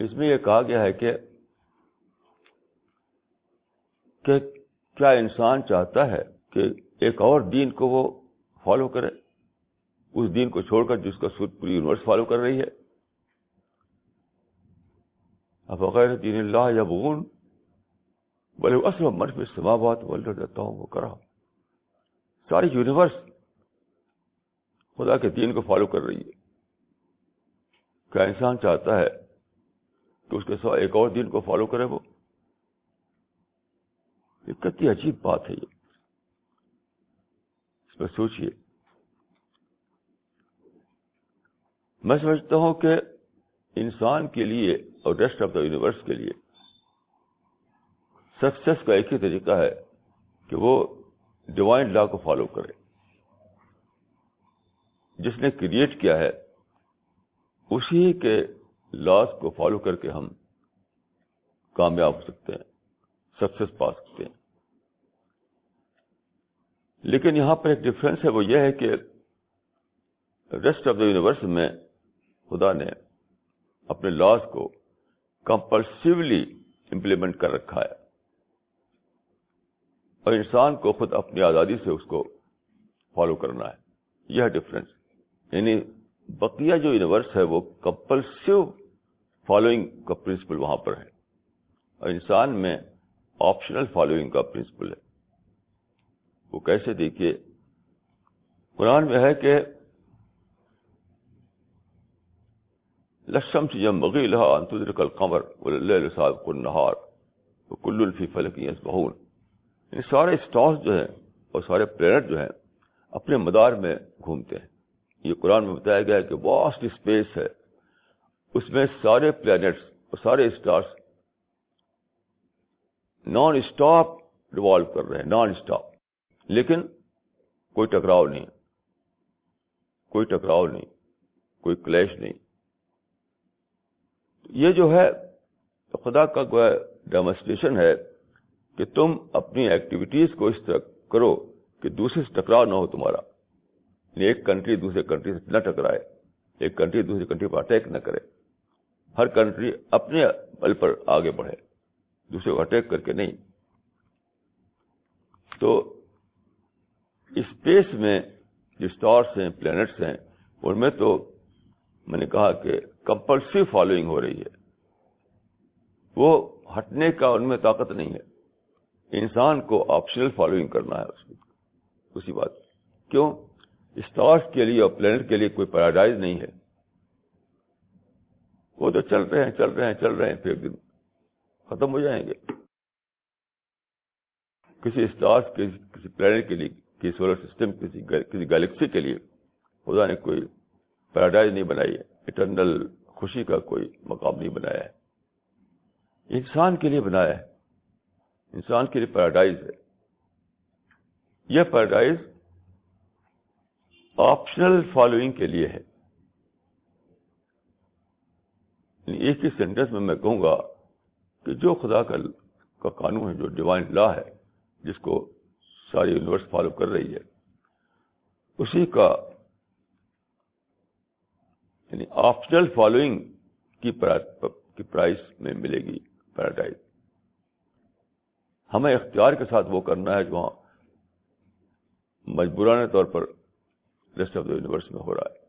اس میں یہ کہا گیا ہے کہ کہ کیا انسان چاہتا ہے کہ ایک اور دین کو وہ فالو کرے؟ اس دین کو چھوڑ کر جس کا سود پوری یونیورس فالو کر رہی ہے۔ اب غیر دین اللہ یا بغون بولے اصل مرف سما بات بول دیتا ہوں وہ کرا ساری یونیورس خدا کے دین کو فالو کر رہی ہے۔ کیا انسان چاہتا ہے کہ اس کے ساتھ ایک اور دین کو فالو کرے وہ۔ یہ کتنی عجیب بات ہے یہ۔ اس میں سوچیے میں سمجھتا ہوں کہ انسان کے لیے اور ریسٹ آف دا یونیورس کے لیے سکسیس کا ایک ہی طریقہ ہے کہ وہ ڈیوائن لا کو فالو کرے۔ جس نے کریٹ کیا ہے، اسی کے لاس کو فالو کر کے ہم کامیاب ہو سکتے ہیں سکسیس پا سکتے ہیں۔ لیکن یہاں پر ایک ڈفرینس ہے، وہ یہ ہے کہ ریسٹ آف دا یونیورس میں خدا نے اپنے لاس کو کمپلسولی امپلیمنٹ کر رکھا ہے۔ اور انسان کو خود اپنی آزادی سے اس کو فالو کرنا ہے۔ یہ ڈفرینس یعنی بقیہ جو یونیورس ہے، وہ کمپلسو فالوئنگ کا پرنسپل وہاں پر ہے۔ اور انسان میں آپشنل فالوئنگ کا پرنسپل ہے۔ وہ کیسے دیکھیے؟ قرآن میں ہے کہ لشم سے جم بغی لہا انتظر کل قمر صاحب نہار کل الفی فلکی بہون یہ یعنی سارے اسٹارس جو ہیں اور سارے پلانٹ جو ہیں اپنے مدار میں گھومتے ہیں۔ یہ قرآن میں بتایا گیا ہے کہ واسٹ اسپیس ہے۔ اس میں سارے پلانٹس اور سارے اسٹارس نان اسٹاپ ریوالو کر رہے ہیں نان اسٹاپ لیکن کوئی ٹکراؤ نہیں، کوئی ٹکراؤ نہیں، کوئی کلیش نہیں۔ یہ جو ہے، خدا کا ڈیمونسٹریشن ہے کہ تم اپنی ایکٹیویٹیز کو اس طرح کرو کہ دوسرے سے ٹکراؤ نہ ہو تمہارا۔ ایک کنٹری دوسرے کنٹری سے نہ ٹکرائے، ایک کنٹری دوسری کنٹری پر اٹیک نہ کرے۔ ہر کنٹری اپنے بل پر آگے بڑھے، دوسرے کو اٹیک کر کے نہیں۔ تو اسپیس میں جو اسٹارس ہیں پلانٹس ہیں، ان میں تو میں نے کہا کہ کمپلسری فالوئنگ ہو رہی ہے۔ وہ ہٹنے کا ان میں طاقت نہیں ہے۔ انسان کو آپشنل فالوئنگ کرنا ہے اس اسی بات۔ کیوں؟ اسٹارس کے لیے اور پلانٹ کے لیے کوئی پیراڈائز نہیں ہے۔ وہ تو چل رہے ہیں، چل رہے ہیں، چل رہے ہیں، پھر ایک دن ختم ہو جائیں گے۔ کسی اسٹار کسی پلانٹ کے لیے، کسی سولر سسٹم کسی کسی گلیکسی کے لیے خدا نے کوئی پیراڈائز نہیں بنائی ہے اٹرنل خوشی کا کوئی مقام نہیں بنایا ہے۔ انسان کے لیے بنایا ہے۔ انسان کے لیے پیراڈائز ہے۔ یہ پیراڈائز آپشنل فالوئنگ کے لیے ہے یعنی ایک ہی سینٹینس میں میں کہوں گا کہ جو خدا کا قانون ہے، جو ڈیوائن لا ہے، جس کو ساری یونیورس فالو کر رہی ہے، اسی کا یعنی آپشنل فالوئنگ کی پرائز میں ملے گی پیراڈائز ہمیں اختیار کے ساتھ وہ کرنا ہے جو مجبورانہ طور پر ریسٹ آف دا یونیورس میں ہو رہا ہے۔